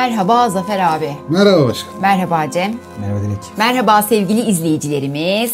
Merhaba Zafer abi. Merhaba başkanım. Merhaba Cem. Merhaba Dilek. Merhaba sevgili izleyicilerimiz.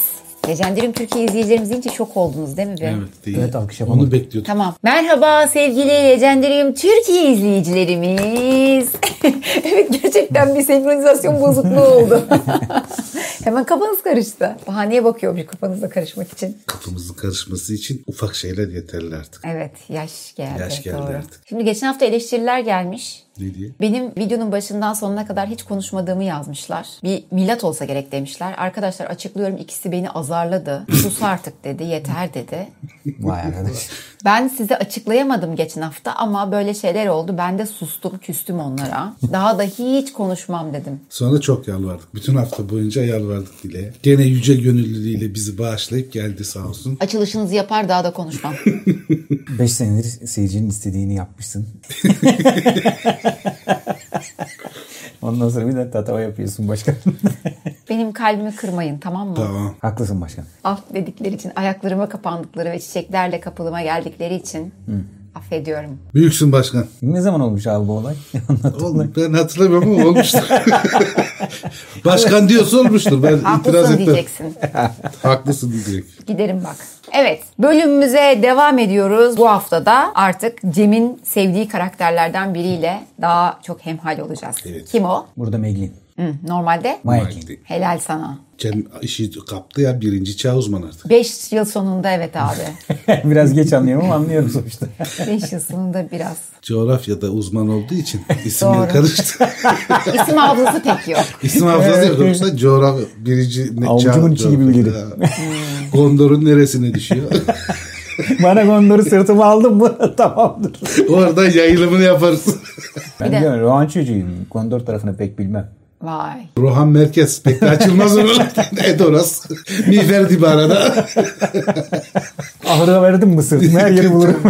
Legendary'im Türkiye izleyicilerimiz deyince şok oldunuz değil mi? be? Evet değil. Evet, alkış yapamadım. Onu bekliyordum. Tamam. Merhaba sevgili Legendary'im Türkiye izleyicilerimiz. evet gerçekten bir senkronizasyon bozukluğu oldu. Hemen kafanız karıştı. Bahaneye bakıyormuş kafanızda karışmak için. Kafamızın karışması için ufak şeyler yeterli artık. Evet yaş geldi. Yaş geldi doğru. artık. Şimdi geçen hafta eleştiriler gelmiş. Ne diye? Benim videonun başından sonuna kadar hiç konuşmadığımı yazmışlar. Bir milat olsa gerek demişler. Arkadaşlar açıklıyorum ikisi beni azarladı. Sus artık dedi, yeter dedi. Vay arkadaş. Ben size açıklayamadım geçen hafta ama böyle şeyler oldu. Ben de sustum, küstüm onlara. Daha da hiç konuşmam dedim. Sonra çok yalvardık. Bütün hafta boyunca yalvardık Dile'ye. Gene yüce gönüllülüğüyle bizi bağışlayıp geldi sağ olsun. Açılışınızı yapar daha da konuşmam. 5 senedir seyircinin istediğini yapmışsın. Ondan sonra bir de tatava yapıyorsun başkan. Benim kalbimi kırmayın tamam mı? Tamam. Haklısın başkan. Af dedikleri için, ayaklarıma kapandıkları ve çiçeklerle kapılıma geldikleri için affediyorum. Büyüksün başkan. Ne zaman olmuş abi bu olay? Oğlum, ben hatırlamıyorum ama olmuştur. başkan diyorsa olmuştur. Ben itiraz Haklısın etmem. diyeceksin. Haklısın diyecek. Giderim bak. Evet bölümümüze devam ediyoruz. Bu haftada artık Cem'in sevdiği karakterlerden biriyle daha çok hemhal olacağız. Evet. Kim o? Burada Meglin. Hı, normalde Mayakin. helal sana. Cem işi kaptı ya birinci çağ uzman artık. 5 yıl sonunda evet abi. Biraz geç anlıyorum ama anlıyorum sonuçta. 5 yıl sonunda biraz. Coğrafyada uzman olduğu için isimler Doğru. karıştı. İsim hafızası pek yok. İsim hafızası yok. Yoksa coğrafya birinci ne Avucumun içi gibi bilirim. Gondor'un neresine düşüyor? Bana Gondor'u sırtıma aldın mı? Tamamdır. Orada yayılımını yaparız. Ben de- diyorum Rohan çocuğuyum. Gondor tarafını pek bilmem. Vay. Rohan Merkez pek de açılmaz oralardan. Edoras. Miğfer Dibara'da. Ahıra verdim sırtımı her yeri bulurum.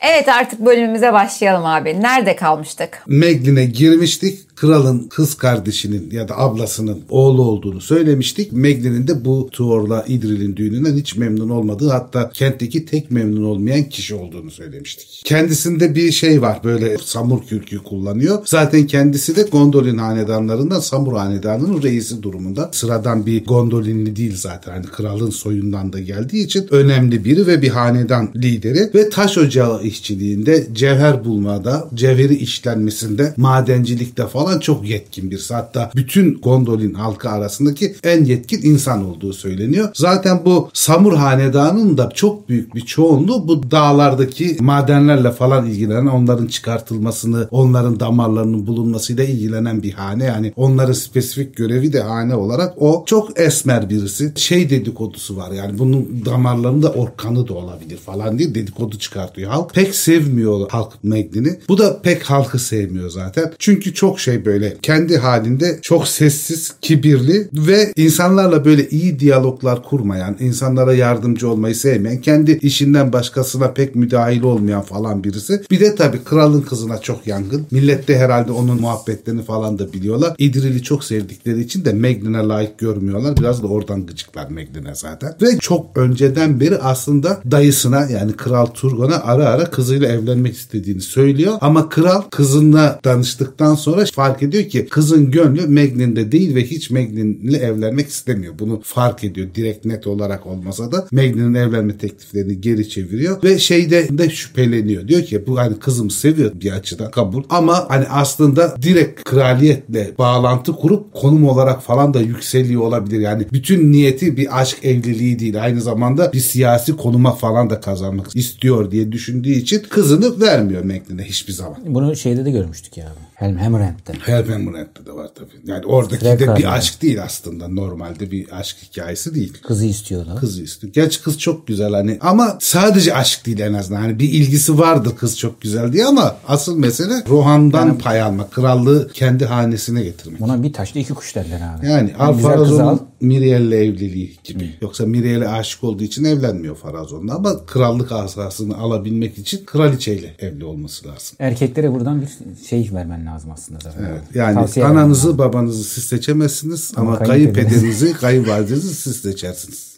Evet artık bölümümüze başlayalım abi. Nerede kalmıştık? Meglin'e girmiştik. Kralın kız kardeşinin ya da ablasının oğlu olduğunu söylemiştik. Meglin'in de bu Tuor'la İdril'in düğününden hiç memnun olmadığı hatta kentteki tek memnun olmayan kişi olduğunu söylemiştik. Kendisinde bir şey var böyle samur kürkü kullanıyor. Zaten kendisi de Gondolin hanedanlarından Samur hanedanının reisi durumunda. Sıradan bir Gondolinli değil zaten. Hani kralın soyundan da geldiği için önemli biri ve bir hanedan lideri ve taş ocağı işçiliğinde, cevher bulmada, cevheri işlenmesinde, madencilikte falan çok yetkin birisi. Hatta bütün Gondolin halkı arasındaki en yetkin insan olduğu söyleniyor. Zaten bu Samur hanedanının da çok büyük bir çoğunluğu bu dağlardaki madenlerle falan ilgilenen, onların çıkartılmasını, onların damarlarının bulunmasıyla ilgilenen bir hane. Yani onların spesifik görevi de hane olarak o çok esmer birisi. Şey dedikodusu var yani bunun damarlarında orkanı da olabilir falan diye dedikodu çıkartıyor halk. Pek sevmiyor halk Meglin'i. Bu da pek halkı sevmiyor zaten. Çünkü çok şey böyle kendi halinde çok sessiz, kibirli ve insanlarla böyle iyi diyaloglar kurmayan, insanlara yardımcı olmayı sevmeyen, kendi işinden başkasına pek müdahil olmayan falan birisi. Bir de tabii kralın kızına çok yangın. Millet de herhalde onun muhabbetlerini falan da biliyorlar. İdril'i çok sevdikleri için de Meglin'e layık görmüyorlar. Biraz da oradan gıcıklar Meglin'e zaten. Ve çok önceden beri aslında dayısına yani Kral Turgon'a ara ara kızıyla evlenmek istediğini söylüyor. Ama kral kızınla danıştıktan sonra fark ediyor ki kızın gönlü Meglin'de değil ve hiç Meglin'le evlenmek istemiyor. Bunu fark ediyor direkt net olarak olmasa da Meglin'in evlenme tekliflerini geri çeviriyor ve şeyde de şüpheleniyor. Diyor ki bu hani kızım seviyor bir açıdan kabul ama hani aslında direkt kraliyetle bağlantı kurup konum olarak falan da yükseliyor olabilir. Yani bütün niyeti bir aşk evliliği değil. Aynı zamanda bir siyasi konuma falan da kazanmak istiyor diye düşündüğü için kızını vermiyor Meglin'e hiçbir zaman. Bunu şeyde de görmüştük ya. Helm Hammerhand'de. Helpenmurent'te de var tabii. Yani oradaki Direkt de bir razı. aşk değil aslında. Normalde bir aşk hikayesi değil. Kızı istiyordu. Kızı istiyor. Gerçi kız çok güzel hani ama sadece aşk değil en azından. Hani bir ilgisi vardır kız çok güzel diye ama asıl mesele Rohan'dan pay almak. Krallığı kendi hanesine getirmek. Buna bir taşla iki kuş derler abi. Yani al. Alfarazon'un Miriel'le evliliği gibi. Yoksa Miriel'e aşık olduğu için evlenmiyor Farazon'la ama krallık asasını alabilmek için kraliçeyle evli olması lazım. Erkeklere buradan bir şey vermen lazım aslında zaten. Evet. Yani Tavsiye ananızı lazım. babanızı siz seçemezsiniz ama, Ama kayınpederinizi kayınvalidenizi siz seçersiniz.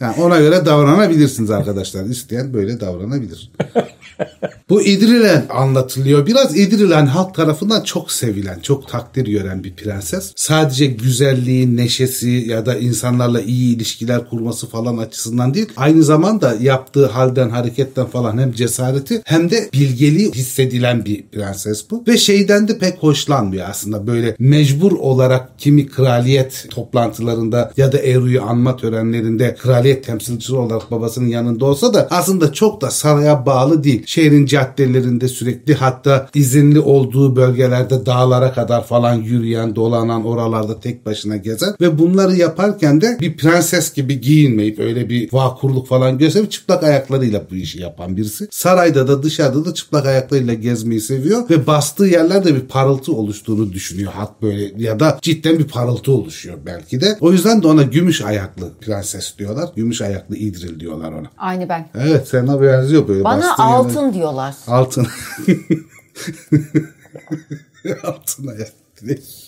Yani ona göre davranabilirsiniz arkadaşlar. İsteyen böyle davranabilir. Bu İdrilen anlatılıyor. Biraz İdrilen halk tarafından çok sevilen, çok takdir gören bir prenses. Sadece güzelliği, neşesi ya da insanlarla iyi ilişkiler kurması falan açısından değil. Aynı zamanda yaptığı halden, hareketten falan hem cesareti hem de bilgeliği hissedilen bir prenses bu. Ve şeyden de pek hoşlanmıyor aslında. Böyle mecbur olarak kimi kraliyet toplantılarında ya da Eru'yu anma törenlerinde kraliyet temsilcisi olarak babasının yanında olsa da aslında çok da saraya bağlı değil. Şehrin caddelerinde sürekli hatta izinli olduğu bölgelerde dağlara kadar falan yürüyen, dolanan, oralarda tek başına gezen ve bunları yaparken de bir prenses gibi giyinmeyip öyle bir vakurluk falan gösterip çıplak ayaklarıyla bu işi yapan birisi. Sarayda da dışarıda da çıplak ayaklarıyla gezmeyi seviyor ve bastığı yerlerde bir parıltı oluştuğunu düşünüyor. Hat böyle ya da cidden bir parıltı oluşuyor belki de. O yüzden de ona gümüş ayaklı prenses diyorlar. Gümüş ayaklı İdril diyorlar ona. Aynı ben. Evet sana benziyor böyle. Bana altın yerler- diyorlar. Altın. Altına ya.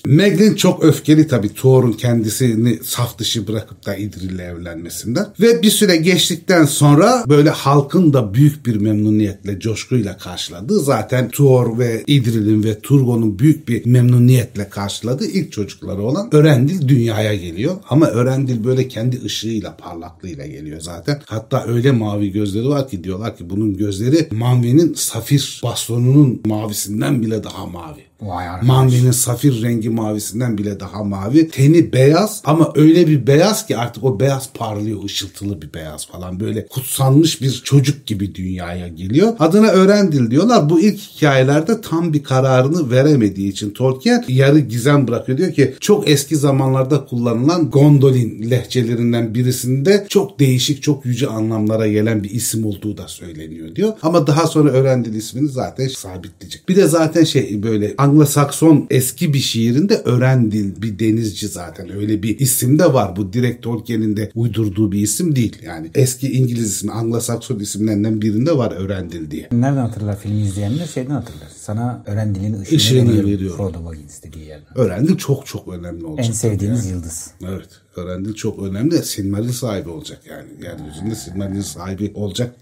Meglin çok öfkeli tabii Thor'un kendisini saf dışı bırakıp da Idril'le evlenmesinden. Ve bir süre geçtikten sonra böyle halkın da büyük bir memnuniyetle, coşkuyla karşıladığı zaten Thor ve Idril'in ve Turgon'un büyük bir memnuniyetle karşıladığı ilk çocukları olan Örendil dünyaya geliyor. Ama Örendil böyle kendi ışığıyla, parlaklığıyla geliyor zaten. Hatta öyle mavi gözleri var ki diyorlar ki bunun gözleri Manve'nin safir bastonunun mavisinden bile daha mavi. Vay arkadaş. Manve'nin safir rengi mavisinden bile daha mavi. Teni beyaz ama öyle bir beyaz ki artık o beyaz parlıyor. ışıltılı bir beyaz falan. Böyle kutsanmış bir çocuk gibi dünyaya geliyor. Adına Örendil diyorlar. Bu ilk hikayelerde tam bir kararını veremediği için Tolkien yarı gizem bırakıyor. Diyor ki çok eski zamanlarda kullanılan Gondolin lehçelerinden birisinde çok değişik, çok yüce anlamlara gelen bir isim olduğu da söyleniyor diyor. Ama daha sonra Örendil ismini zaten sabitleyecek. Bir de zaten şey böyle Anglo-Sakson eski bir şiirinde Örendil bir denizci zaten öyle bir isim de var. Bu direkt Tolkien'in de uydurduğu bir isim değil. Yani eski İngiliz ismi Anglo-Sakson isimlerinden birinde var Örendil diye. Nereden hatırlar filmi izleyenler şeyden hatırlar. Sana Örendil'in ışığını, Işığını veriyorum. veriyorum. Frodo Baggins dediği yerden. Örendil çok çok önemli olacak. En sevdiğiniz yıldız. Evet. Örendil çok önemli. Silmaril sahibi olacak yani. Yeryüzünde Silmaril sahibi olacak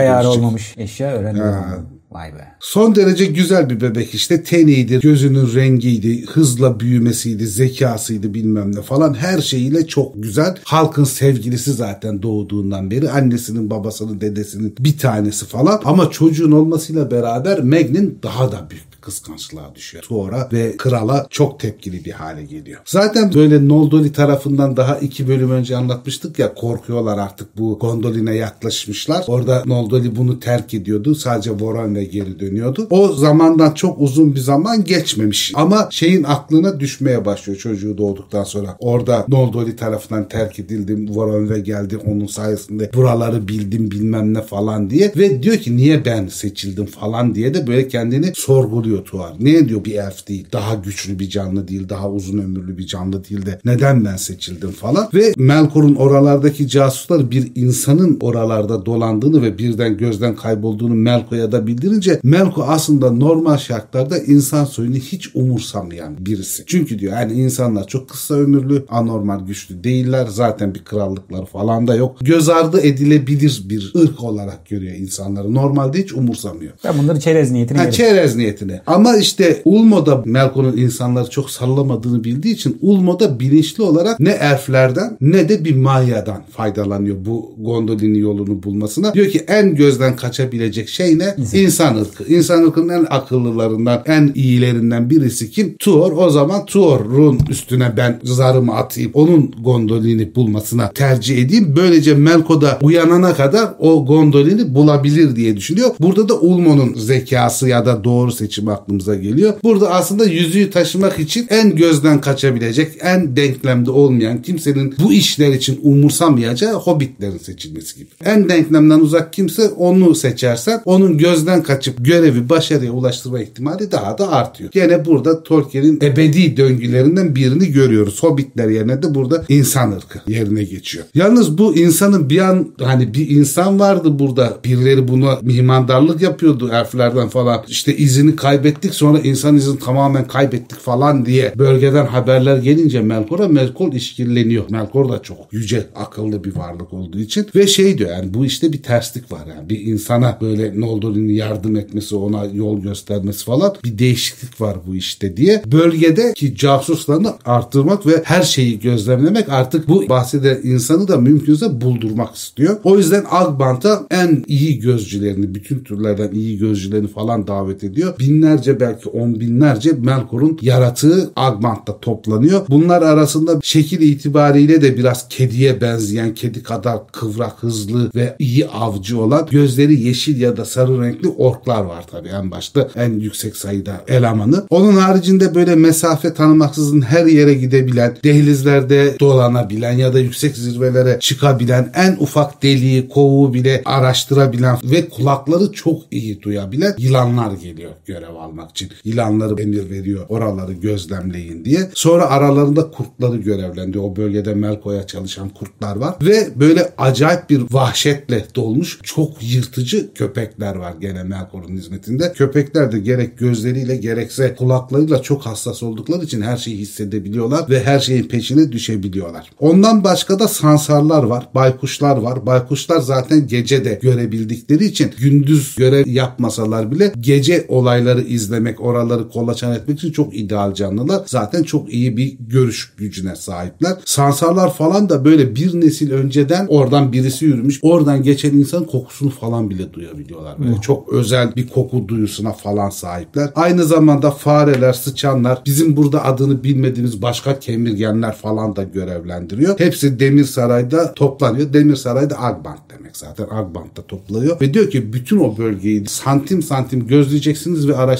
yar dönüşecek. olmamış eşya Örendil. Vay be. Son derece güzel bir bebek işte. Teniydi, gözünün rengiydi, hızla büyümesiydi, zekasıydı bilmem ne falan. Her şeyiyle çok güzel. Halkın sevgilisi zaten doğduğundan beri. Annesinin, babasının, dedesinin bir tanesi falan. Ama çocuğun olmasıyla beraber Meg'nin daha da büyük kıskançlığa düşüyor. Tuor'a ve krala çok tepkili bir hale geliyor. Zaten böyle Noldoli tarafından daha iki bölüm önce anlatmıştık ya korkuyorlar artık bu Gondolin'e yaklaşmışlar. Orada Noldoli bunu terk ediyordu. Sadece Voron'la geri dönüyordu. O zamandan çok uzun bir zaman geçmemiş. Ama şeyin aklına düşmeye başlıyor çocuğu doğduktan sonra. Orada Noldoli tarafından terk edildim. Voron ve geldi onun sayesinde buraları bildim bilmem ne falan diye. Ve diyor ki niye ben seçildim falan diye de böyle kendini sorguluyor Tuar. Niye diyor bir elf değil, daha güçlü bir canlı değil, daha uzun ömürlü bir canlı değil de neden ben seçildim falan. Ve Melkor'un oralardaki casuslar bir insanın oralarda dolandığını ve birden gözden kaybolduğunu Melko'ya da bildirince Melko aslında normal şartlarda insan soyunu hiç umursamayan birisi. Çünkü diyor yani insanlar çok kısa ömürlü, anormal güçlü değiller. Zaten bir krallıkları falan da yok. Göz ardı edilebilir bir ırk olarak görüyor insanları. Normalde hiç umursamıyor. Ben bunları çerez niyetine Ha, çerez niyetine. Ama işte Ulmo'da Melkon'un insanları çok sallamadığını bildiği için Ulmo'da bilinçli olarak ne elflerden ne de bir Maya'dan faydalanıyor bu Gondolin'in yolunu bulmasına. Diyor ki en gözden kaçabilecek şey ne? İnsan ırkı. İnsan ırkının en akıllılarından, en iyilerinden birisi kim? Tuor. O zaman Tuor'un üstüne ben zarımı atayım. Onun Gondolin'i bulmasına tercih edeyim. Böylece Melko'da uyanana kadar o Gondolin'i bulabilir diye düşünüyor. Burada da Ulmo'nun zekası ya da doğru seçimi aklımıza geliyor. Burada aslında yüzüğü taşımak için en gözden kaçabilecek, en denklemde olmayan, kimsenin bu işler için umursamayacağı hobbitlerin seçilmesi gibi. En denklemden uzak kimse onu seçersen onun gözden kaçıp görevi başarıya ulaştırma ihtimali daha da artıyor. Gene burada Tolkien'in ebedi döngülerinden birini görüyoruz. Hobbitler yerine de burada insan ırkı yerine geçiyor. Yalnız bu insanın bir an hani bir insan vardı burada. Birileri buna mimandarlık yapıyordu elflerden falan. İşte izini kaybettik sonra insan izini tamamen kaybettik falan diye bölgeden haberler gelince Melkor'a Melkor işkilleniyor. Melkor da çok yüce akıllı bir varlık olduğu için ve şey diyor yani bu işte bir terslik var yani bir insana böyle Noldor'un yardım etmesi ona yol göstermesi falan bir değişiklik var bu işte diye bölgedeki casuslarını arttırmak ve her şeyi gözlemlemek artık bu bahseden insanı da mümkünse buldurmak istiyor. O yüzden Agbant'a en iyi gözcülerini bütün türlerden iyi gözcülerini falan davet ediyor. Binlerce belki on binlerce Melkor'un yaratığı Agbant'ta toplanıyor. Bunlar arasında şekil itibariyle de biraz kediye benzeyen, kedi kadar kıvrak, hızlı ve iyi avcı olan gözleri yeşil ya da sarı renkli orklar var tabii en başta en yüksek sayıda elemanı. Onun haricinde böyle mesafe tanımaksızın her yere gidebilen, dehlizlerde dolanabilen ya da yüksek zirvelere çıkabilen, en ufak deliği, kovuğu bile araştırabilen ve kulakları çok iyi duyabilen yılanlar geliyor görev almak için. Yılanları emir veriyor oraları gözlemleyin diye. Sonra aralarında kurtları görevlendi. O bölgede Melko'ya çalışan kurtlar var ve böyle acayip bir vahşetle dolmuş çok yırtıcı köpekler var gene Melkor'un hizmetinde. Köpekler de gerek gözleriyle gerekse kulaklarıyla çok hassas oldukları için her şeyi hissedebiliyorlar ve her şeyin peşine düşebiliyorlar. Ondan başka da sansarlar var, baykuşlar var. Baykuşlar zaten gece de görebildikleri için gündüz görev yapmasalar bile gece olayları izlemek, oraları kolaçan etmek için çok ideal canlılar. Zaten çok iyi bir görüş gücüne sahipler. Sansarlar falan da böyle bir nesil önceden oradan birisi yürümüş. Oradan geçen insanın kokusunu falan bile duyabiliyorlar. Böyle çok özel bir koku duyusuna falan sahipler. Aynı zamanda fareler, sıçanlar, bizim burada adını bilmediğimiz başka kemirgenler falan da görevlendiriyor. Hepsi Demir Saray'da toplanıyor. Demir Saray'da Agbant demek zaten. Agbant'ta topluyor ve diyor ki bütün o bölgeyi santim santim gözleyeceksiniz ve araştıracaksınız.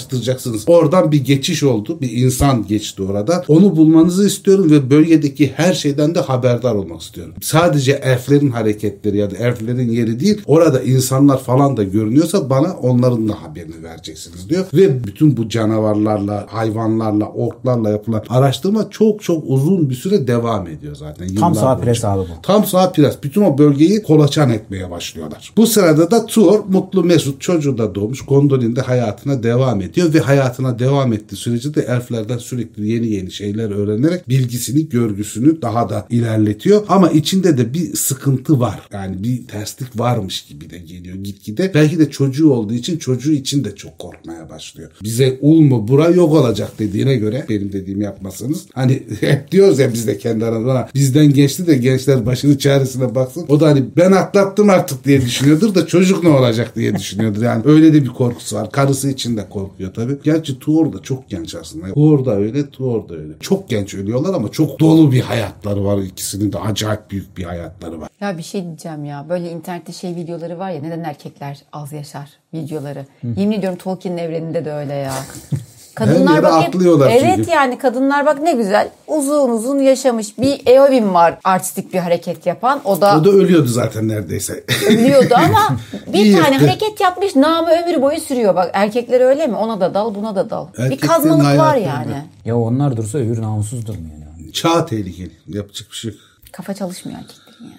Oradan bir geçiş oldu. Bir insan geçti orada. Onu bulmanızı istiyorum ve bölgedeki her şeyden de haberdar olmak istiyorum. Sadece elflerin hareketleri ya da elflerin yeri değil. Orada insanlar falan da görünüyorsa bana onların da haberini vereceksiniz diyor. Ve bütün bu canavarlarla, hayvanlarla, orklarla yapılan araştırma çok çok uzun bir süre devam ediyor zaten. Tam sağ pres abi bu. Tam sağ pres. Bütün o bölgeyi kolaçan etmeye başlıyorlar. Bu sırada da Tuor mutlu mesut çocuğu da doğmuş. Gondolin de hayatına devam ediyor ve hayatına devam ettiği sürece de elflerden sürekli yeni yeni şeyler öğrenerek bilgisini, görgüsünü daha da ilerletiyor. Ama içinde de bir sıkıntı var. Yani bir terslik varmış gibi de geliyor gitgide. Belki de çocuğu olduğu için çocuğu için de çok korkmaya başlıyor. Bize ul bura yok olacak dediğine göre benim dediğimi yapmasanız. Hani hep diyoruz ya biz de kendi aramızda bizden geçti de gençler başını çaresine baksın. O da hani ben atlattım artık diye düşünüyordur da çocuk ne olacak diye düşünüyordur. Yani öyle de bir korkusu var. Karısı için de korkuyor tabii. Gerçi Tuor da çok genç aslında. Tuor da öyle, Tuor da öyle. Çok genç ölüyorlar ama çok dolu bir hayatları var. İkisinin de acayip büyük bir hayatları var. Ya bir şey diyeceğim ya. Böyle internette şey videoları var ya. Neden erkekler az yaşar videoları. Yemin ediyorum Tolkien'in evreninde de öyle ya. Kadınlar yere bak hep- atlıyorlar Evet çünkü. yani kadınlar bak ne güzel uzun uzun yaşamış. Bir Eowyn var artistik bir hareket yapan. O da O da ölüyordu zaten neredeyse. ölüyordu ama bir İyi tane yaptı. hareket yapmış namı ömür boyu sürüyor. Bak erkekler öyle mi? Ona da dal buna da dal. bir Erkeklerin kazmalık var yani. öyle. Ya onlar dursa öbür namussuz durmuyor ya. Çağ tehlikeli. Yapacak bir şey yok. Kafa çalışmıyor erkeklerin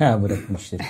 ya. Ya bırakın işleri.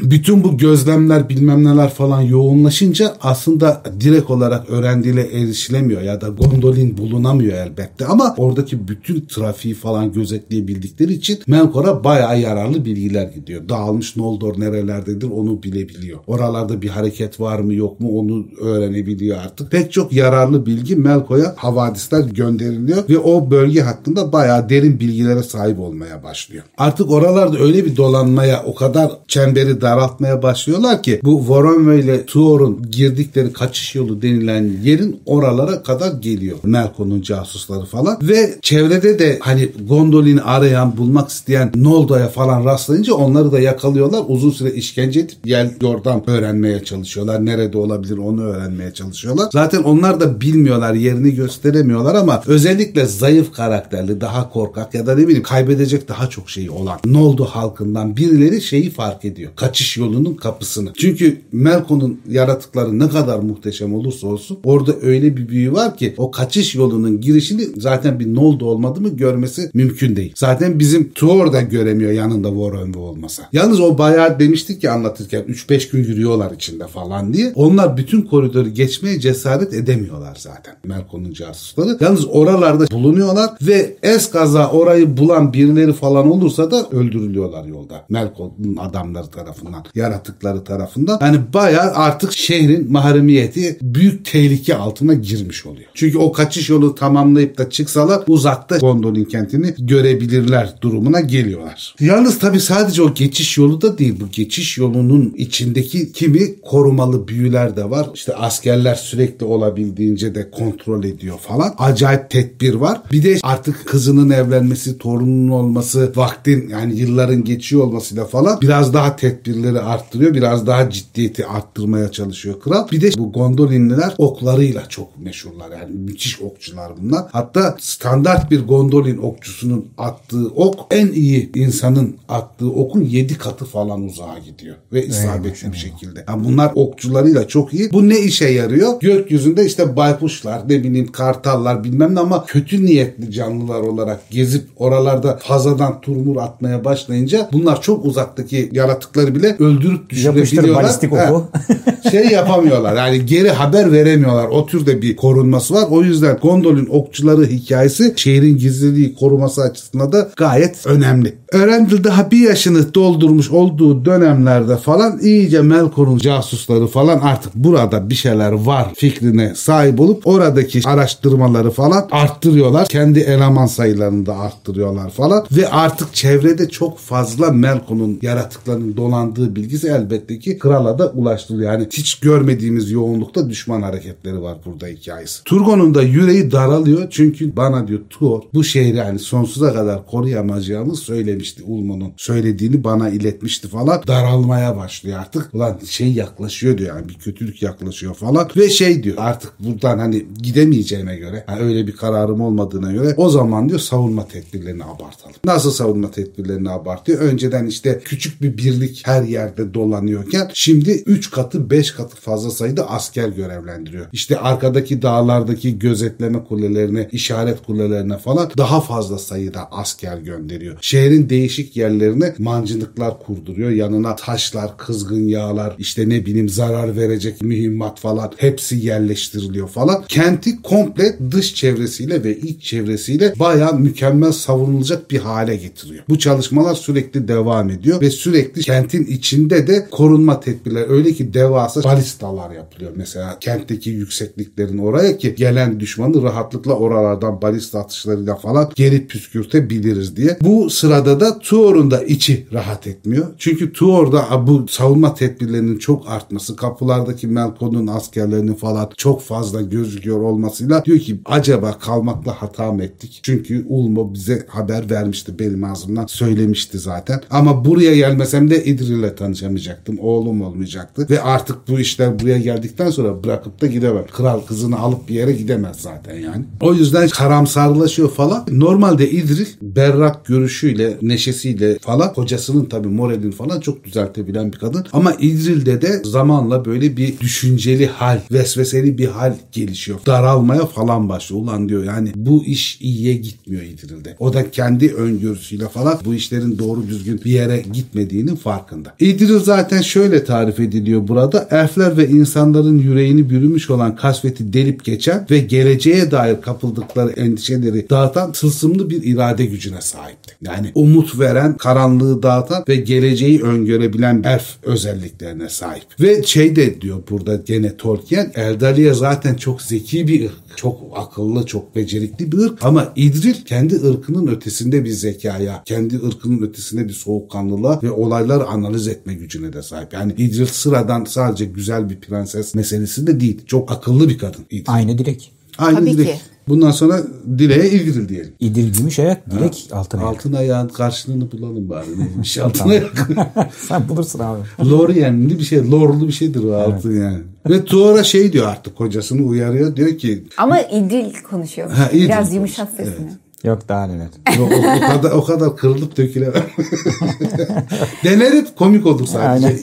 Bütün bu gözlemler bilmem neler falan yoğunlaşınca aslında direkt olarak öğrendiğiyle erişilemiyor ya da gondolin bulunamıyor elbette ama oradaki bütün trafiği falan gözetleyebildikleri için Melkor'a bayağı yararlı bilgiler gidiyor. Dağılmış Noldor nerelerdedir onu bilebiliyor. Oralarda bir hareket var mı yok mu onu öğrenebiliyor artık. Pek çok yararlı bilgi Melkor'a havadisler gönderiliyor ve o bölge hakkında bayağı derin bilgilere sahip olmaya başlıyor. Artık oralarda öyle bir dolanmaya o kadar çemberi daraltmaya başlıyorlar ki bu Voronwe ile Tuor'un girdikleri kaçış yolu denilen yerin oralara kadar geliyor. Melkon'un casusları falan ve çevrede de hani Gondolin'i arayan bulmak isteyen Noldor'a falan rastlayınca onları da yakalıyorlar. Uzun süre işkence edip yer yordam öğrenmeye çalışıyorlar. Nerede olabilir onu öğrenmeye çalışıyorlar. Zaten onlar da bilmiyorlar yerini gösteremiyorlar ama özellikle zayıf karakterli daha korkak ya da ne bileyim kaybedecek daha çok şeyi olan Noldo halkından birileri şeyi fark ediyor. Kaçış kaçış yolunun kapısını. Çünkü Melkon'un yaratıkları ne kadar muhteşem olursa olsun orada öyle bir büyü var ki o kaçış yolunun girişini zaten bir noldu olmadı mı görmesi mümkün değil. Zaten bizim Tuor da göremiyor yanında Warren'de olmasa. Yalnız o bayağı demiştik ki anlatırken 3-5 gün yürüyorlar içinde falan diye. Onlar bütün koridoru geçmeye cesaret edemiyorlar zaten Melkon'un casusları. Yalnız oralarda bulunuyorlar ve es kaza orayı bulan birileri falan olursa da öldürülüyorlar yolda. Melkon'un adamları tarafından, yaratıkları tarafından. Yani bayağı artık şehrin mahremiyeti büyük tehlike altına girmiş oluyor. Çünkü o kaçış yolu tamamlayıp da çıksalar uzakta Gondolin kentini görebilirler durumuna geliyorlar. Yalnız tabii sadece o geçiş yolu da değil. Bu geçiş yolunun içindeki kimi korumalı büyüler de var. İşte askerler sürekli olabildiğince de kontrol ediyor falan. Acayip tedbir var. Bir de artık kızının evlenmesi, torununun olması, vaktin yani yılların geçiyor olmasıyla falan biraz daha tedbirleri arttırıyor. Biraz daha ciddiyeti arttırmaya çalışıyor kral. Bir de bu Gondolinliler oklarıyla çok meşhurlar. Yani müthiş okçular bunlar. Hatta standart bir Gondolin okçusunun attığı ok en iyi insanın attığı okun 7 katı falan uzağa gidiyor. Ve isabetli bir şekilde. Yani bunlar okçularıyla çok iyi. Bu ne işe yarıyor? Gökyüzünde işte baykuşlar, ne bileyim kartallar bilmem ne ama kötü niyetli canlılar olarak gezip oralarda fazladan turmur atmaya başlayınca bunlar çok uzaktaki yaratıkları bile öldürüp Yapıştır düşürebiliyorlar. balistik He. oku. şey yapamıyorlar. Yani geri haber veremiyorlar. O türde bir korunması var. O yüzden Gondolin okçuları hikayesi şehrin gizliliği koruması açısından da gayet önemli. Erendil daha bir yaşını doldurmuş olduğu dönemlerde falan iyice Melkor'un casusları falan artık burada bir şeyler var fikrine sahip olup oradaki araştırmaları falan arttırıyorlar. Kendi eleman sayılarını da arttırıyorlar falan ve artık çevrede çok fazla Melkor'un yaratıklarının dolandığı bilgisi elbette ki krala da ulaştırılıyor. Yani hiç görmediğimiz yoğunlukta düşman hareketleri var burada hikayesi. Turgon'un da yüreği daralıyor çünkü bana diyor Tuor bu şehri hani sonsuza kadar koruyamayacağımı söylemişti. Ulmo'nun söylediğini bana iletmişti falan. Daralmaya başlıyor artık. Ulan şey yaklaşıyor diyor yani bir kötülük yaklaşıyor falan. Ve şey diyor artık buradan hani gidemeyeceğime göre hani öyle bir kararım olmadığına göre o zaman diyor savunma tedbirlerini abartalım. Nasıl savunma tedbirlerini abartıyor? Önceden işte küçük bir birlik her yerde dolanıyorken şimdi 3 katı 5 katı fazla sayıda asker görevlendiriyor. İşte arkadaki dağlardaki gözetleme kulelerine, işaret kulelerine falan daha fazla sayıda asker gönderiyor. Şehrin değişik yerlerine mancınıklar kurduruyor. Yanına taşlar, kızgın yağlar, işte ne bileyim zarar verecek mühimmat falan hepsi yerleştiriliyor falan. Kenti komple dış çevresiyle ve iç çevresiyle bayağı mükemmel savunulacak bir hale getiriyor. Bu çalışmalar sürekli devam ediyor ve sürekli kentin içinde de korunma tedbirleri öyle ki devasa balistalar yapılıyor. Mesela kentteki yüksekliklerin oraya ki gelen düşmanı rahatlıkla oralardan balista atışlarıyla falan geri püskürtebiliriz diye. Bu sırada da Tuor'un da içi rahat etmiyor. Çünkü Tuor'da bu savunma tedbirlerinin çok artması, kapılardaki Melkon'un askerlerinin falan çok fazla gözüküyor olmasıyla diyor ki acaba kalmakla hata mı ettik? Çünkü Ulmo bize haber vermişti benim ağzımdan söylemişti zaten. Ama buraya gelmesem de İdril'le tanışamayacaktım. Oğlum olmayacaktı. Ve artık bu işler buraya geldikten sonra bırakıp da gidemem. Kral kızını alıp bir yere gidemez zaten yani. O yüzden karamsarlaşıyor falan. Normalde İdril berrak görüşüyle, neşesiyle falan kocasının tabii moralini falan çok düzeltebilen bir kadın. Ama İdril'de de zamanla böyle bir düşünceli hal, vesveseli bir hal gelişiyor. Daralmaya falan başlıyor. Ulan diyor yani bu iş iyiye gitmiyor İdril'de. O da kendi öngörüsüyle falan bu işlerin doğru düzgün bir yere gitmediğinin farkında. İdril zaten şöyle tarif ediliyor burada. Elfler ve insanların yüreğini bürümüş olan kasveti delip geçen ve geleceğe dair kapıldıkları endişeleri dağıtan tılsımlı bir irade gücüne sahipti. Yani umut veren, karanlığı dağıtan ve geleceği öngörebilen elf özelliklerine sahip. Ve şey de diyor burada gene Tolkien, Eldalia zaten çok zeki bir ırk. Çok akıllı, çok becerikli bir ırk ama İdril kendi ırkının ötesinde bir zekaya, kendi ırkının ötesinde bir soğukkanlılığa ve olayları analiz etme gücüne de sahip. Yani İdril sıradan sadece güzel bir prenses meselesi de değil. Çok akıllı bir kadın İdril. Aynı direk. Aynı Tabii direkt. ki. Bundan sonra dileğe İdril diyelim. İdil gümüş ayak, direk altın ayak. Altın ayağın karşılığını bulalım bari. Neymiş altın ayak. Sen bulursun abi. Lorien'li bir şey, lorlu bir şeydir o altın yani. Ve Tuora şey diyor artık kocasını uyarıyor. Diyor ki Ama İdil konuşuyor. Ha, İdil Biraz konuşuyor. yumuşat sesini. Yok daha neler. o, o, o kadar o kadar kırılıp dökülemem. Denerim komik olur sadece.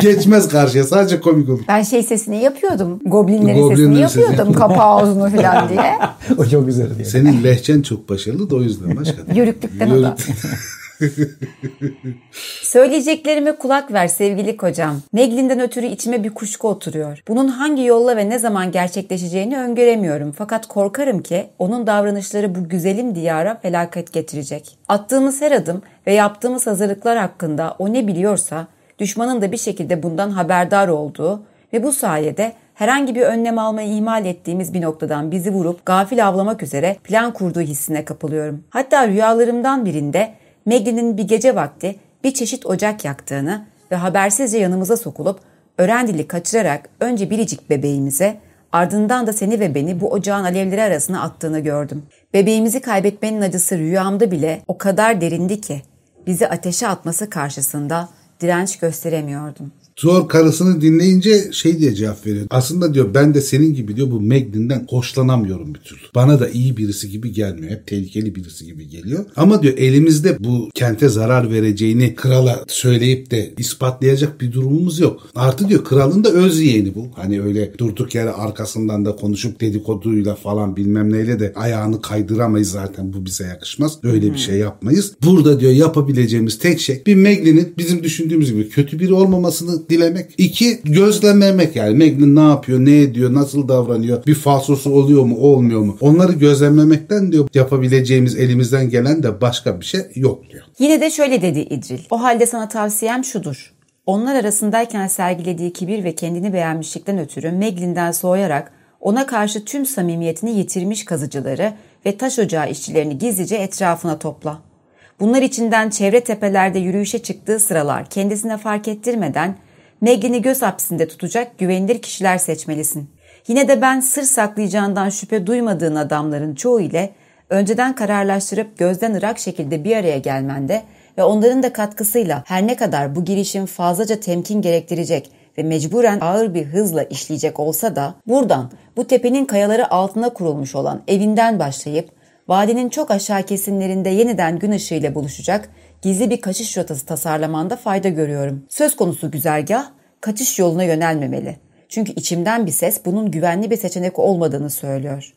Geçmez karşıya sadece komik olur. Ben şey sesini yapıyordum. Goblinlerin Goblinlerin sesini sesini. yapıyordum. Kapa ağzını falan diye. o çok güzel diye. Senin lehçen çok başarılı da o yüzden başka. Yörüklükten o da. Söyleyeceklerime kulak ver sevgili kocam. Meglin'den ötürü içime bir kuşku oturuyor. Bunun hangi yolla ve ne zaman gerçekleşeceğini öngöremiyorum. Fakat korkarım ki onun davranışları bu güzelim diyara felaket getirecek. Attığımız her adım ve yaptığımız hazırlıklar hakkında o ne biliyorsa düşmanın da bir şekilde bundan haberdar olduğu ve bu sayede herhangi bir önlem almayı ihmal ettiğimiz bir noktadan bizi vurup gafil avlamak üzere plan kurduğu hissine kapılıyorum. Hatta rüyalarımdan birinde Meglin'in bir gece vakti bir çeşit ocak yaktığını ve habersizce yanımıza sokulup Örendil'i kaçırarak önce biricik bebeğimize ardından da seni ve beni bu ocağın alevleri arasına attığını gördüm. Bebeğimizi kaybetmenin acısı rüyamda bile o kadar derindi ki bizi ateşe atması karşısında direnç gösteremiyordum. Tuor karısını dinleyince şey diye cevap veriyor. Aslında diyor ben de senin gibi diyor bu Meglin'den hoşlanamıyorum bir türlü. Bana da iyi birisi gibi gelmiyor. Hep tehlikeli birisi gibi geliyor. Ama diyor elimizde bu kente zarar vereceğini krala söyleyip de ispatlayacak bir durumumuz yok. Artı diyor kralın da öz yeğeni bu. Hani öyle durduk yere arkasından da konuşup dedikoduyla falan bilmem neyle de ayağını kaydıramayız zaten. Bu bize yakışmaz. Öyle bir şey yapmayız. Burada diyor yapabileceğimiz tek şey bir Meglin'in bizim düşündüğümüz gibi kötü biri olmamasını dilemek. İki gözlemlemek yani. Meglin ne yapıyor, ne ediyor, nasıl davranıyor, bir falsosu oluyor mu, olmuyor mu? Onları gözlemlemekten diyor yapabileceğimiz elimizden gelen de başka bir şey yok diyor. Yine de şöyle dedi İdril. O halde sana tavsiyem şudur. Onlar arasındayken sergilediği kibir ve kendini beğenmişlikten ötürü Meglin'den soğuyarak ona karşı tüm samimiyetini yitirmiş kazıcıları ve taş ocağı işçilerini gizlice etrafına topla. Bunlar içinden çevre tepelerde yürüyüşe çıktığı sıralar kendisine fark ettirmeden Meglin'i göz hapsinde tutacak güvenilir kişiler seçmelisin. Yine de ben sır saklayacağından şüphe duymadığın adamların çoğu ile önceden kararlaştırıp gözden ırak şekilde bir araya gelmende ve onların da katkısıyla her ne kadar bu girişim fazlaca temkin gerektirecek ve mecburen ağır bir hızla işleyecek olsa da buradan bu tepenin kayaları altına kurulmuş olan evinden başlayıp vadinin çok aşağı kesimlerinde yeniden gün ışığıyla buluşacak gizli bir kaçış rotası tasarlamanda fayda görüyorum. Söz konusu güzergah kaçış yoluna yönelmemeli. Çünkü içimden bir ses bunun güvenli bir seçenek olmadığını söylüyor.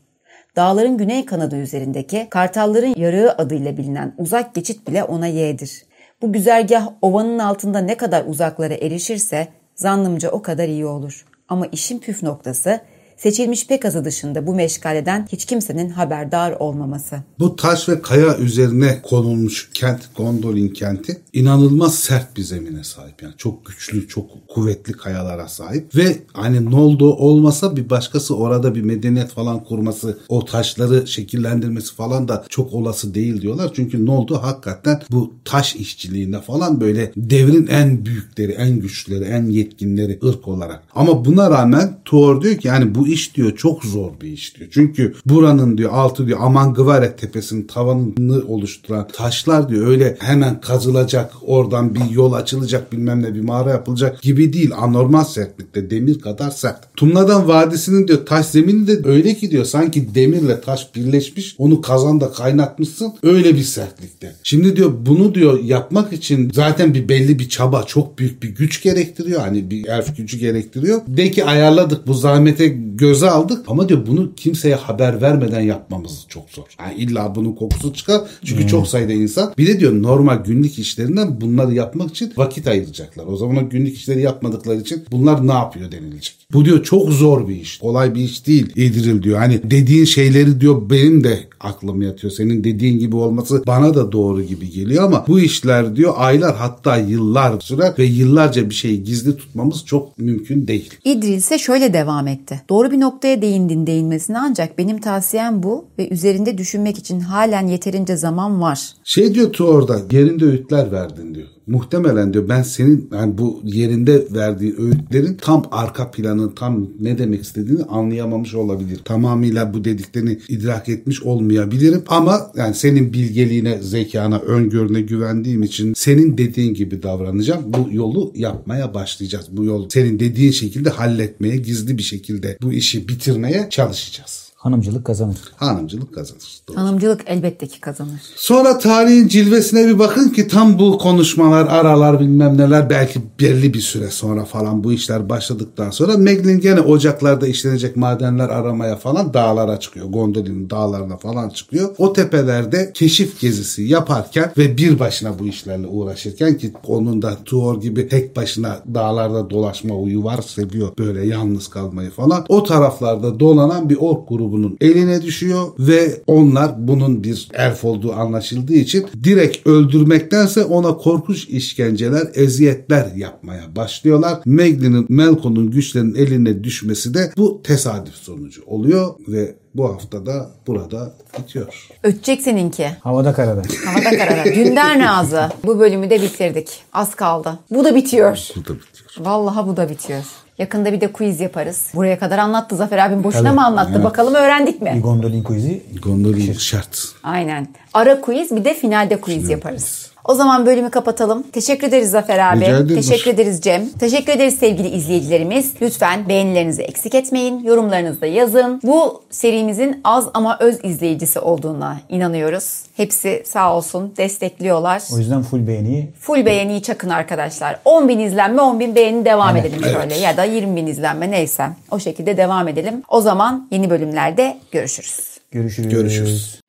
Dağların güney kanadı üzerindeki Kartalların Yarığı adıyla bilinen uzak geçit bile ona yeğdir. Bu güzergah ovanın altında ne kadar uzaklara erişirse zannımca o kadar iyi olur. Ama işin püf noktası seçilmiş Pekazı dışında bu meşgaleden hiç kimsenin haberdar olmaması. Bu taş ve kaya üzerine konulmuş kent Gondolin kenti inanılmaz sert bir zemine sahip. Yani çok güçlü, çok kuvvetli kayalara sahip ve hani Noldo olmasa bir başkası orada bir medeniyet falan kurması, o taşları şekillendirmesi falan da çok olası değil diyorlar. Çünkü Noldo hakikaten bu taş işçiliğinde falan böyle devrin en büyükleri, en güçlüleri, en yetkinleri ırk olarak. Ama buna rağmen Tuor diyor ki yani bu iş diyor çok zor bir iş diyor. Çünkü buranın diyor altı diyor Amangvaret tepesinin tavanını oluşturan taşlar diyor öyle hemen kazılacak oradan bir yol açılacak bilmem ne bir mağara yapılacak gibi değil. Anormal sertlikte demir kadar sert. Tumladan Vadisi'nin diyor taş zemini de öyle ki diyor sanki demirle taş birleşmiş onu kazanda kaynatmışsın öyle bir sertlikte. Şimdi diyor bunu diyor yapmak için zaten bir belli bir çaba çok büyük bir güç gerektiriyor. Hani bir elf gücü gerektiriyor. De ki ayarladık bu zahmete göze aldık ama diyor bunu kimseye haber vermeden yapmamız çok zor. Yani illa bunun kokusu çıkar çünkü çok sayıda insan. Bir de diyor normal günlük işlerinden bunları yapmak için vakit ayıracaklar. O zaman o günlük işleri yapmadıkları için bunlar ne yapıyor denilecek. Bu diyor çok zor bir iş. Kolay bir iş değil İdril diyor. Hani dediğin şeyleri diyor benim de aklım yatıyor. Senin dediğin gibi olması bana da doğru gibi geliyor ama bu işler diyor aylar hatta yıllar sürer ve yıllarca bir şeyi gizli tutmamız çok mümkün değil. İdril ise şöyle devam etti. Doğru bir noktaya değindin değinmesine ancak benim tavsiyem bu ve üzerinde düşünmek için halen yeterince zaman var. Şey diyor tu orada yerinde öğütler verdin diyor. Muhtemelen diyor ben senin yani bu yerinde verdiği öğütlerin tam arka planı tam ne demek istediğini anlayamamış olabilir. Tamamıyla bu dediklerini idrak etmiş olmayabilirim ama yani senin bilgeliğine, zekana, öngörüne güvendiğim için senin dediğin gibi davranacağım. Bu yolu yapmaya başlayacağız. Bu yol senin dediğin şekilde halletmeye, gizli bir şekilde bu işi bitirmeye çalışacağız. Hanımcılık kazanır. Hanımcılık kazanır. Doğru. Hanımcılık elbette ki kazanır. Sonra tarihin cilvesine bir bakın ki tam bu konuşmalar, aralar bilmem neler belki belli bir süre sonra falan bu işler başladıktan sonra Meglin gene ocaklarda işlenecek madenler aramaya falan dağlara çıkıyor. Gondolin'in dağlarına falan çıkıyor. O tepelerde keşif gezisi yaparken ve bir başına bu işlerle uğraşırken ki onun da Tuor gibi tek başına dağlarda dolaşma uyu var seviyor böyle yalnız kalmayı falan. O taraflarda dolanan bir ork grubunun eline düşüyor ve onlar bunun bir elf olduğu anlaşıldığı için direkt öldürmektense ona korkunç işkenceler, eziyetler yapmaya başlıyorlar. Meglin'in Melkon'un güçlerinin eline düşmesi de bu tesadüf sonucu oluyor ve bu haftada burada bitiyor. Ötecek seninki. Havada karada. Havada karara. Dündar Nazı. Bu bölümü de bitirdik. Az kaldı. Bu da bitiyor. Burada bitiyor. Vallahi bu da bitiyor. Yakında bir de quiz yaparız. Buraya kadar anlattı Zafer abim. Boşuna Tabii, mı anlattı? evet. Bakalım öğrendik mi? Gondolin quiz'i Gondolin şart. Aynen. Ara quiz bir de finalde quiz yaparız. O zaman bölümü kapatalım. Teşekkür ederiz Zafer abi. Rica ederim. Teşekkür ederiz Cem. Teşekkür ederiz sevgili izleyicilerimiz. Lütfen beğenilerinizi eksik etmeyin. Yorumlarınızı da yazın. Bu serimizin az ama öz izleyicisi olduğuna inanıyoruz. Hepsi sağ olsun destekliyorlar. o yüzden full beğeniyi Full beğeniyi çakın arkadaşlar. 10 bin izlenme 10 bin beğeni devam Evet. edelim şöyle ya da 20 bin izlenme neyse. O şekilde devam edelim. O zaman yeni bölümlerde görüşürüz. görüşürüz. Görüşürüz.